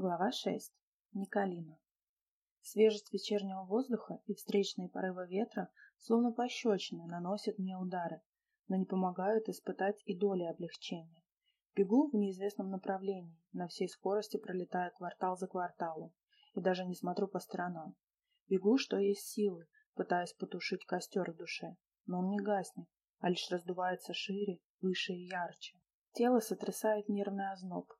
Глава 6. Николина. Свежесть вечернего воздуха и встречные порывы ветра, словно пощечины, наносят мне удары, но не помогают испытать и доли облегчения. Бегу в неизвестном направлении, на всей скорости пролетая квартал за кварталом, и даже не смотрю по сторонам. Бегу, что есть силы, пытаясь потушить костер в душе, но он не гаснет, а лишь раздувается шире, выше и ярче. Тело сотрясает нервный озноб,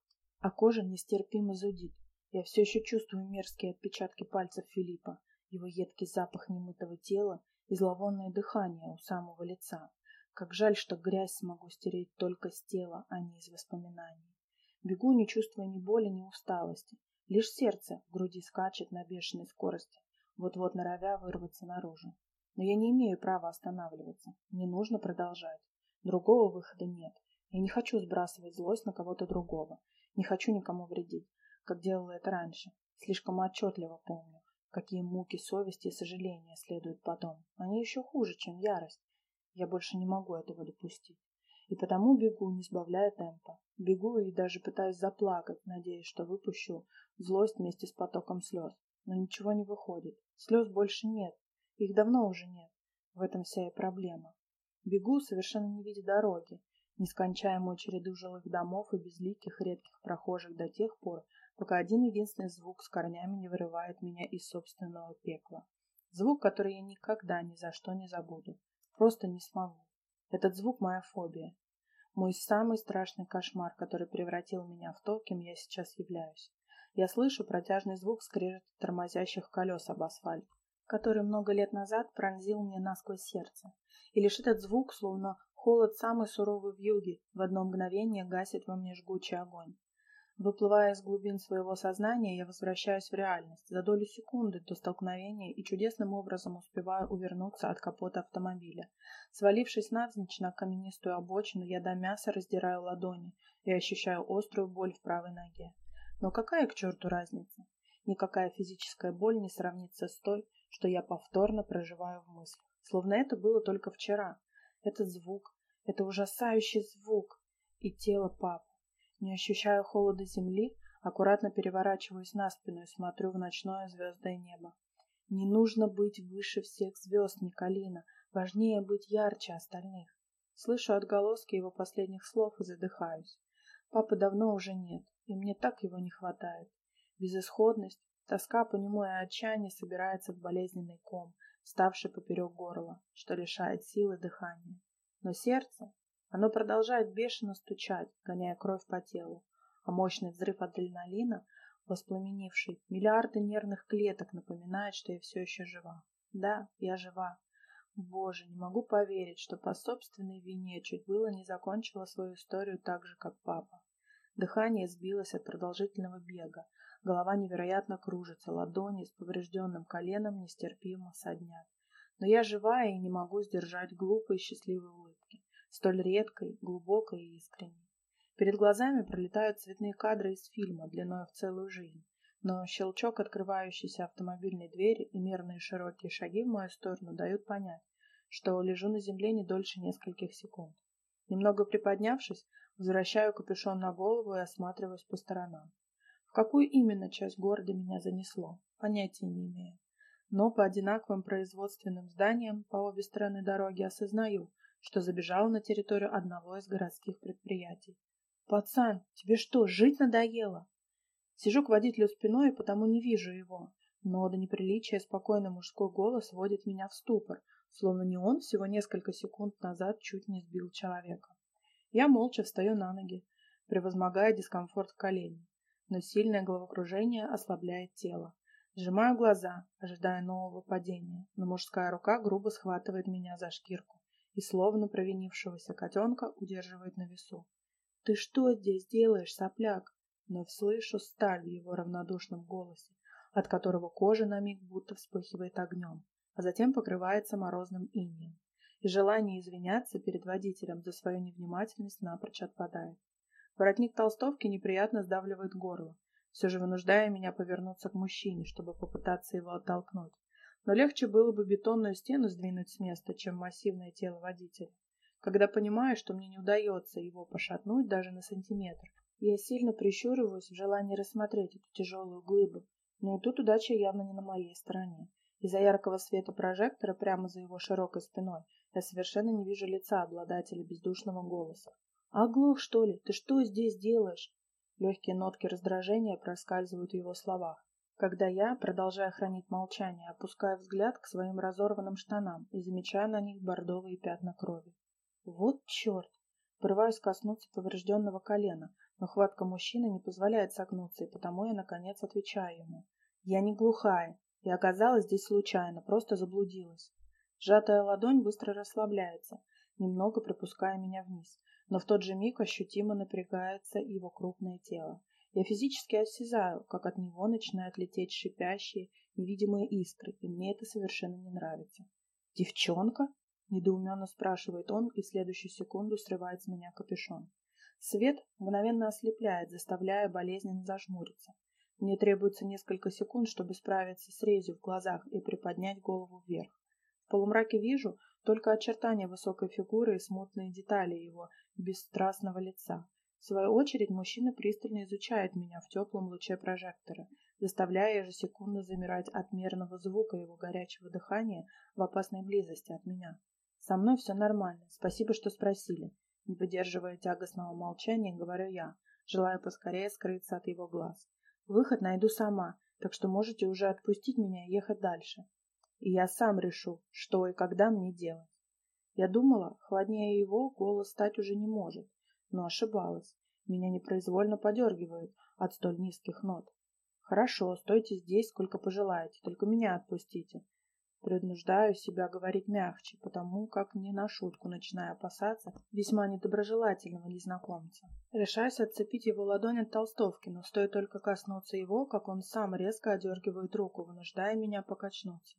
а кожа нестерпимо зудит. Я все еще чувствую мерзкие отпечатки пальцев Филиппа, его едкий запах немытого тела и зловонное дыхание у самого лица. Как жаль, что грязь смогу стереть только с тела, а не из воспоминаний. Бегу, не чувствуя ни боли, ни усталости. Лишь сердце в груди скачет на бешеной скорости, вот-вот норовя вырваться наружу. Но я не имею права останавливаться. Мне нужно продолжать. Другого выхода нет. Я не хочу сбрасывать злость на кого-то другого. Не хочу никому вредить, как делала это раньше. Слишком отчетливо помню, какие муки совести и сожаления следуют потом. Они еще хуже, чем ярость. Я больше не могу этого допустить. И потому бегу, не сбавляя темпа. Бегу и даже пытаюсь заплакать, надеясь, что выпущу злость вместе с потоком слез. Но ничего не выходит. Слез больше нет. Их давно уже нет. В этом вся и проблема. Бегу, совершенно не видя дороги, нескончаемую череду жилых домов и безликих редких прохожих до тех пор, пока один единственный звук с корнями не вырывает меня из собственного пекла. Звук, который я никогда ни за что не забуду. Просто не смогу. Этот звук — моя фобия. Мой самый страшный кошмар, который превратил меня в то, кем я сейчас являюсь. Я слышу протяжный звук скрежета тормозящих колес об асфальт, который много лет назад пронзил мне насквозь сердце. И лишь этот звук, словно Холод самый суровый в юге, в одно мгновение гасит во мне жгучий огонь. Выплывая из глубин своего сознания, я возвращаюсь в реальность за долю секунды до столкновения и чудесным образом успеваю увернуться от капота автомобиля. Свалившись навзничь на каменистую обочину, я до мяса раздираю ладони и ощущаю острую боль в правой ноге. Но какая к черту разница? Никакая физическая боль не сравнится с той, что я повторно проживаю в мыслях. Словно это было только вчера. Этот звук, это ужасающий звук и тело папы. Не ощущаю холода земли, аккуратно переворачиваюсь на спину и смотрю в ночное звездное небо. Не нужно быть выше всех звезд, Николина. Важнее быть ярче остальных. Слышу отголоски его последних слов и задыхаюсь. Папы давно уже нет, и мне так его не хватает. Безысходность, тоска по нему и отчаяние собирается в болезненный ком, ставший поперек горла, что лишает силы дыхания. Но сердце, оно продолжает бешено стучать, гоняя кровь по телу, а мощный взрыв адреналина, воспламенивший миллиарды нервных клеток, напоминает, что я все еще жива. Да, я жива. Боже, не могу поверить, что по собственной вине чуть было не закончила свою историю так же, как папа. Дыхание сбилось от продолжительного бега, Голова невероятно кружится, ладони с поврежденным коленом нестерпимо соднят. Но я живая и не могу сдержать глупой счастливой улыбки, столь редкой, глубокой и искренней. Перед глазами пролетают цветные кадры из фильма длиной в целую жизнь, но щелчок открывающейся автомобильной двери и мерные широкие шаги в мою сторону дают понять, что лежу на земле не дольше нескольких секунд. Немного приподнявшись, возвращаю капюшон на голову и осматриваюсь по сторонам. В какую именно часть города меня занесло, понятия не имею. Но по одинаковым производственным зданиям по обе стороны дороги осознаю, что забежал на территорию одного из городских предприятий. «Пацан, тебе что, жить надоело?» Сижу к водителю спиной и потому не вижу его, но до неприличия спокойный мужской голос вводит меня в ступор, словно не он всего несколько секунд назад чуть не сбил человека. Я молча встаю на ноги, превозмогая дискомфорт в колене но сильное головокружение ослабляет тело. Сжимаю глаза, ожидая нового падения, но мужская рука грубо схватывает меня за шкирку и, словно провинившегося котенка, удерживает на весу. «Ты что здесь делаешь, сопляк?» Но слышу сталь в его равнодушном голосе, от которого кожа на миг будто вспыхивает огнем, а затем покрывается морозным инием. И желание извиняться перед водителем за свою невнимательность напрочь отпадает. Воротник толстовки неприятно сдавливает горло, все же вынуждая меня повернуться к мужчине, чтобы попытаться его оттолкнуть. Но легче было бы бетонную стену сдвинуть с места, чем массивное тело водителя. Когда понимаю, что мне не удается его пошатнуть даже на сантиметр, Я сильно прищуриваюсь в желании рассмотреть эту тяжелую глыбу, но и тут удача явно не на моей стороне. Из-за яркого света прожектора прямо за его широкой спиной я совершенно не вижу лица обладателя бездушного голоса. «Оглох, что ли? Ты что здесь делаешь?» Легкие нотки раздражения проскальзывают в его словах. Когда я, продолжая хранить молчание, опускаю взгляд к своим разорванным штанам и замечаю на них бордовые пятна крови. Вот черт! Порываюсь коснуться поврежденного колена, но хватка мужчины не позволяет согнуться, и потому я, наконец, отвечаю ему. Я не глухая, и оказалась здесь случайно, просто заблудилась. Сжатая ладонь быстро расслабляется, немного пропуская меня вниз, но в тот же миг ощутимо напрягается его крупное тело. Я физически осязаю, как от него начинают лететь шипящие, невидимые искры, и мне это совершенно не нравится. «Девчонка?» — недоуменно спрашивает он, и в следующую секунду срывает с меня капюшон. Свет мгновенно ослепляет, заставляя болезненно зажмуриться. Мне требуется несколько секунд, чтобы справиться с резью в глазах и приподнять голову вверх. В полумраке вижу только очертания высокой фигуры и смутные детали его бесстрастного лица. В свою очередь мужчина пристально изучает меня в теплом луче прожектора, заставляя ежесекундно замирать от мерного звука его горячего дыхания в опасной близости от меня. Со мной все нормально, спасибо, что спросили. Не выдерживая тягостного молчания, говорю я, желая поскорее скрыться от его глаз. Выход найду сама, так что можете уже отпустить меня и ехать дальше. И я сам решу, что и когда мне делать. Я думала, холоднее его голос стать уже не может, но ошибалась. Меня непроизвольно подергивает от столь низких нот. Хорошо, стойте здесь, сколько пожелаете, только меня отпустите. Принуждаю себя говорить мягче, потому как не на шутку начинаю опасаться весьма недоброжелательного незнакомца. Решаюсь отцепить его ладонь от толстовки, но стоит только коснуться его, как он сам резко одергивает руку, вынуждая меня покачнуться.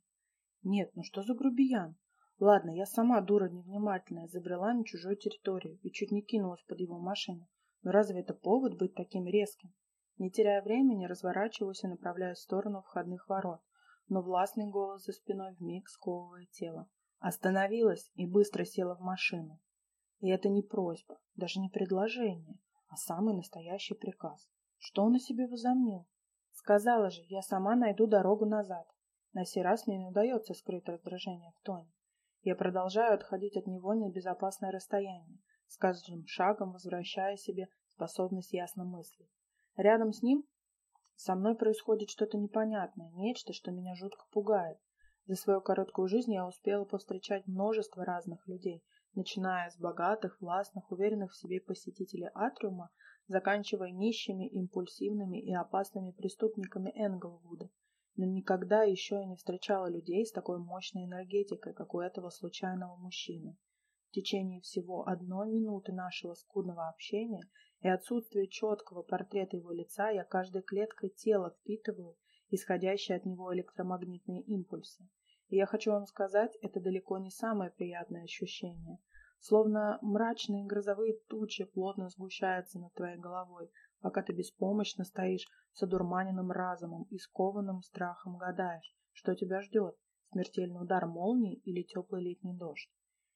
Нет, ну что за грубиян? Ладно, я сама дура невнимательная, забрела на чужую территорию и чуть не кинулась под его машину. Но разве это повод быть таким резким? Не теряя времени, разворачиваюсь и направляюсь в сторону входных ворот но властный голос за спиной вмиг сковывает тело. Остановилась и быстро села в машину. И это не просьба, даже не предложение, а самый настоящий приказ. Что он о себе возомнил? Сказала же, я сама найду дорогу назад. На сей раз мне не удается скрыть раздражение в тоне. Я продолжаю отходить от него на безопасное расстояние, с каждым шагом возвращая себе способность ясно мыслить. Рядом с ним со мной происходит что-то непонятное, нечто, что меня жутко пугает. За свою короткую жизнь я успела повстречать множество разных людей, начиная с богатых, властных, уверенных в себе посетителей Атриума, заканчивая нищими, импульсивными и опасными преступниками Энглвуда. Но никогда еще я не встречала людей с такой мощной энергетикой, как у этого случайного мужчины. В течение всего одной минуты нашего скудного общения и отсутствие четкого портрета его лица я каждой клеткой тела впитываю исходящие от него электромагнитные импульсы. И я хочу вам сказать, это далеко не самое приятное ощущение. Словно мрачные грозовые тучи плотно сгущаются над твоей головой, пока ты беспомощно стоишь с одурманенным разумом и скованным страхом гадаешь, что тебя ждет, смертельный удар молнии или теплый летний дождь.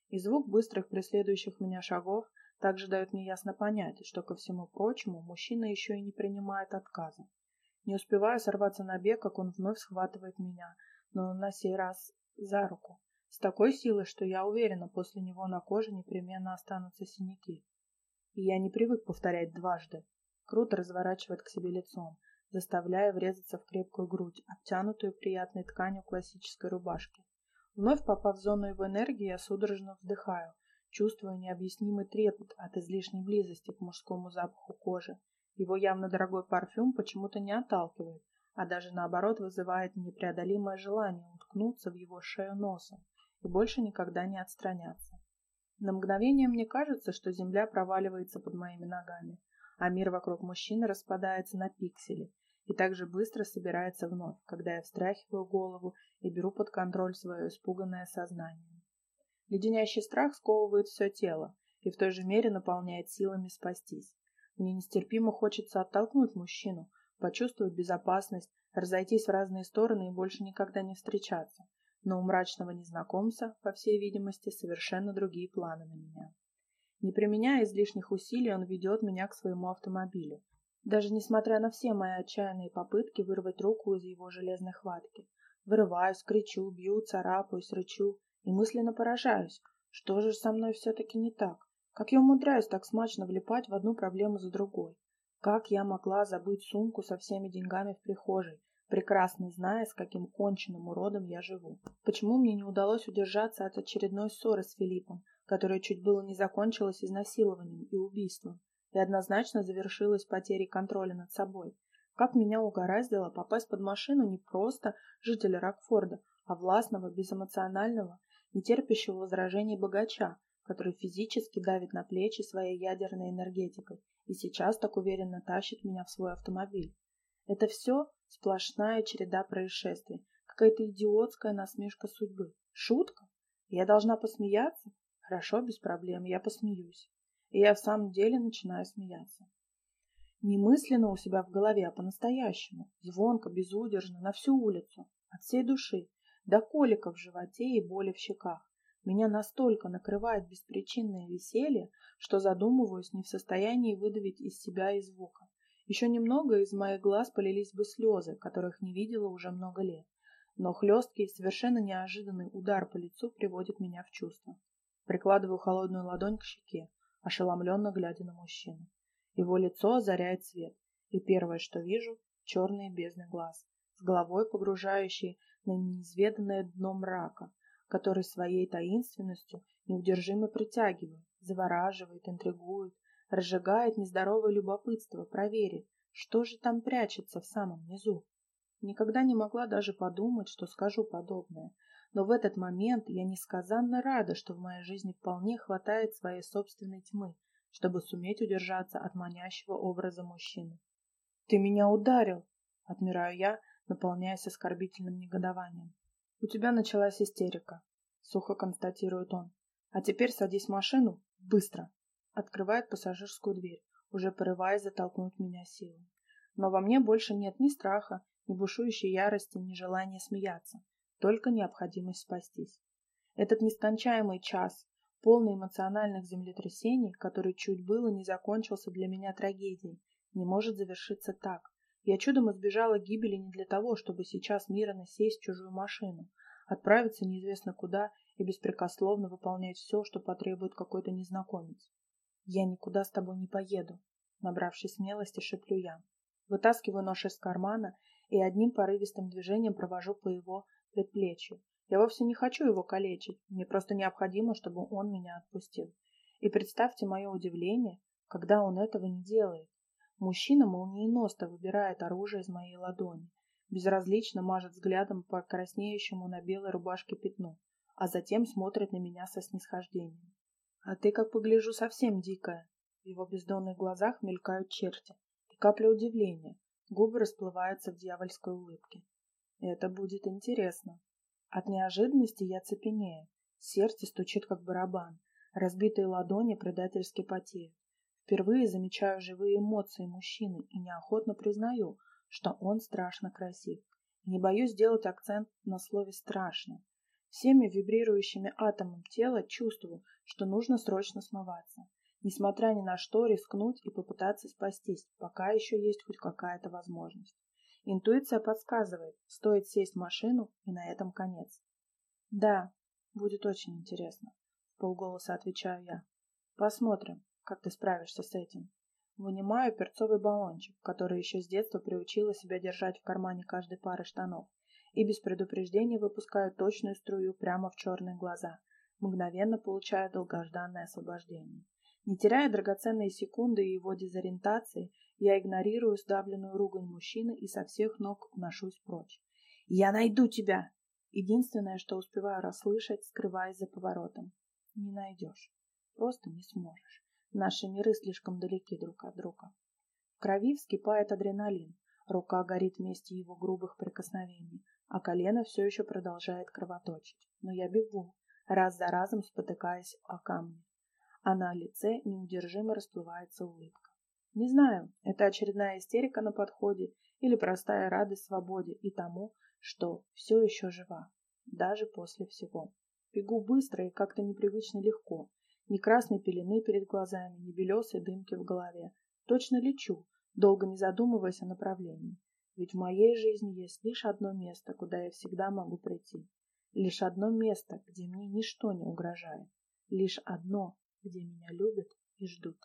И звук быстрых преследующих меня шагов – также дает мне ясно понять, что, ко всему прочему, мужчина еще и не принимает отказа. Не успеваю сорваться на бег, как он вновь схватывает меня, но на сей раз за руку. С такой силой, что я уверена, после него на коже непременно останутся синяки. И я не привык повторять дважды. Круто разворачивает к себе лицом, заставляя врезаться в крепкую грудь, обтянутую приятной тканью классической рубашки. Вновь попав в зону его энергии, я судорожно вдыхаю, чувствуя необъяснимый трепет от излишней близости к мужскому запаху кожи. Его явно дорогой парфюм почему-то не отталкивает, а даже наоборот вызывает непреодолимое желание уткнуться в его шею носом и больше никогда не отстраняться. На мгновение мне кажется, что земля проваливается под моими ногами, а мир вокруг мужчины распадается на пиксели и так же быстро собирается вновь, когда я встряхиваю голову и беру под контроль свое испуганное сознание. Леденящий страх сковывает все тело и в той же мере наполняет силами спастись. Мне нестерпимо хочется оттолкнуть мужчину, почувствовать безопасность, разойтись в разные стороны и больше никогда не встречаться. Но у мрачного незнакомца, по всей видимости, совершенно другие планы на меня. Не применяя излишних усилий, он ведет меня к своему автомобилю. Даже несмотря на все мои отчаянные попытки вырвать руку из его железной хватки. Вырываюсь, кричу, бью, царапаюсь, рычу и мысленно поражаюсь. Что же со мной все-таки не так? Как я умудряюсь так смачно влипать в одну проблему за другой? Как я могла забыть сумку со всеми деньгами в прихожей, прекрасно зная, с каким конченным уродом я живу? Почему мне не удалось удержаться от очередной ссоры с Филиппом, которая чуть было не закончилась изнасилованием и убийством, и однозначно завершилась потерей контроля над собой? Как меня угораздило попасть под машину не просто жителя Рокфорда, а властного, безэмоционального, нетерпящего возражений богача, который физически давит на плечи своей ядерной энергетикой и сейчас так уверенно тащит меня в свой автомобиль. Это все сплошная череда происшествий, какая-то идиотская насмешка судьбы. Шутка? Я должна посмеяться? Хорошо, без проблем, я посмеюсь. И я в самом деле начинаю смеяться. Не мысленно у себя в голове, а по-настоящему. Звонко, безудержно, на всю улицу. От всей души. До колика в животе и боли в щеках. Меня настолько накрывает беспричинное веселье, что задумываюсь не в состоянии выдавить из себя и звука. Еще немного из моих глаз полились бы слезы, которых не видела уже много лет. Но хлесткий, совершенно неожиданный удар по лицу приводит меня в чувство. Прикладываю холодную ладонь к щеке, ошеломленно глядя на мужчину. Его лицо озаряет свет, и первое, что вижу, черные бездны глаз, с головой погружающие на неизведанное дно мрака, который своей таинственностью неудержимо притягивает, завораживает, интригует, разжигает нездоровое любопытство проверить, что же там прячется в самом низу. Никогда не могла даже подумать, что скажу подобное, но в этот момент я несказанно рада, что в моей жизни вполне хватает своей собственной тьмы, чтобы суметь удержаться от манящего образа мужчины. «Ты меня ударил!» — отмираю я, наполняясь оскорбительным негодованием. «У тебя началась истерика», — сухо констатирует он. «А теперь садись в машину, быстро!» Открывает пассажирскую дверь, уже порываясь затолкнуть меня силой. Но во мне больше нет ни страха, ни бушующей ярости, ни желания смеяться, только необходимость спастись. Этот нескончаемый час, полный эмоциональных землетрясений, который чуть было не закончился для меня трагедией, не может завершиться так. Я чудом избежала гибели не для того, чтобы сейчас мирно сесть в чужую машину, отправиться неизвестно куда и беспрекословно выполнять все, что потребует какой-то незнакомец. «Я никуда с тобой не поеду», — набравшись смелости, шеплю я. Вытаскиваю нож из кармана и одним порывистым движением провожу по его предплечью, я вовсе не хочу его калечить, мне просто необходимо, чтобы он меня отпустил. И представьте мое удивление, когда он этого не делает. Мужчина молниеносно выбирает оружие из моей ладони, безразлично мажет взглядом по краснеющему на белой рубашке пятну, а затем смотрит на меня со снисхождением. А ты, как погляжу, совсем дикая. В его бездонных глазах мелькают черти. И капля удивления. Губы расплываются в дьявольской улыбке. Это будет интересно. От неожиданности я цепенею. Сердце стучит, как барабан. Разбитые ладони предательски потеют. Впервые замечаю живые эмоции мужчины и неохотно признаю, что он страшно красив. не боюсь сделать акцент на слове «страшно». Всеми вибрирующими атомом тела чувствую, что нужно срочно смываться. Несмотря ни на что, рискнуть и попытаться спастись, пока еще есть хоть какая-то возможность. Интуиция подсказывает, стоит сесть в машину, и на этом конец. Да, будет очень интересно, полголоса отвечаю я. Посмотрим, как ты справишься с этим. Вынимаю перцовый баллончик, который еще с детства приучила себя держать в кармане каждой пары штанов, и без предупреждения выпускаю точную струю прямо в черные глаза, мгновенно получая долгожданное освобождение. Не теряя драгоценные секунды его дезориентации, я игнорирую сдавленную ругань мужчины и со всех ног уношусь прочь. «Я найду тебя!» Единственное, что успеваю расслышать, скрываясь за поворотом. Не найдешь. Просто не сможешь. Наши миры слишком далеки друг от друга. В крови вскипает адреналин. Рука горит вместе его грубых прикосновений, а колено все еще продолжает кровоточить. Но я бегу, раз за разом спотыкаясь о камни а на лице неудержимо расплывается улыбка. Не знаю, это очередная истерика на подходе или простая радость свободе и тому, что все еще жива, даже после всего. Бегу быстро и как-то непривычно легко. Ни красной пелены перед глазами, ни белесой дымки в голове. Точно лечу, долго не задумываясь о направлении. Ведь в моей жизни есть лишь одно место, куда я всегда могу прийти. Лишь одно место, где мне ничто не угрожает. Лишь одно, где меня любят и ждут.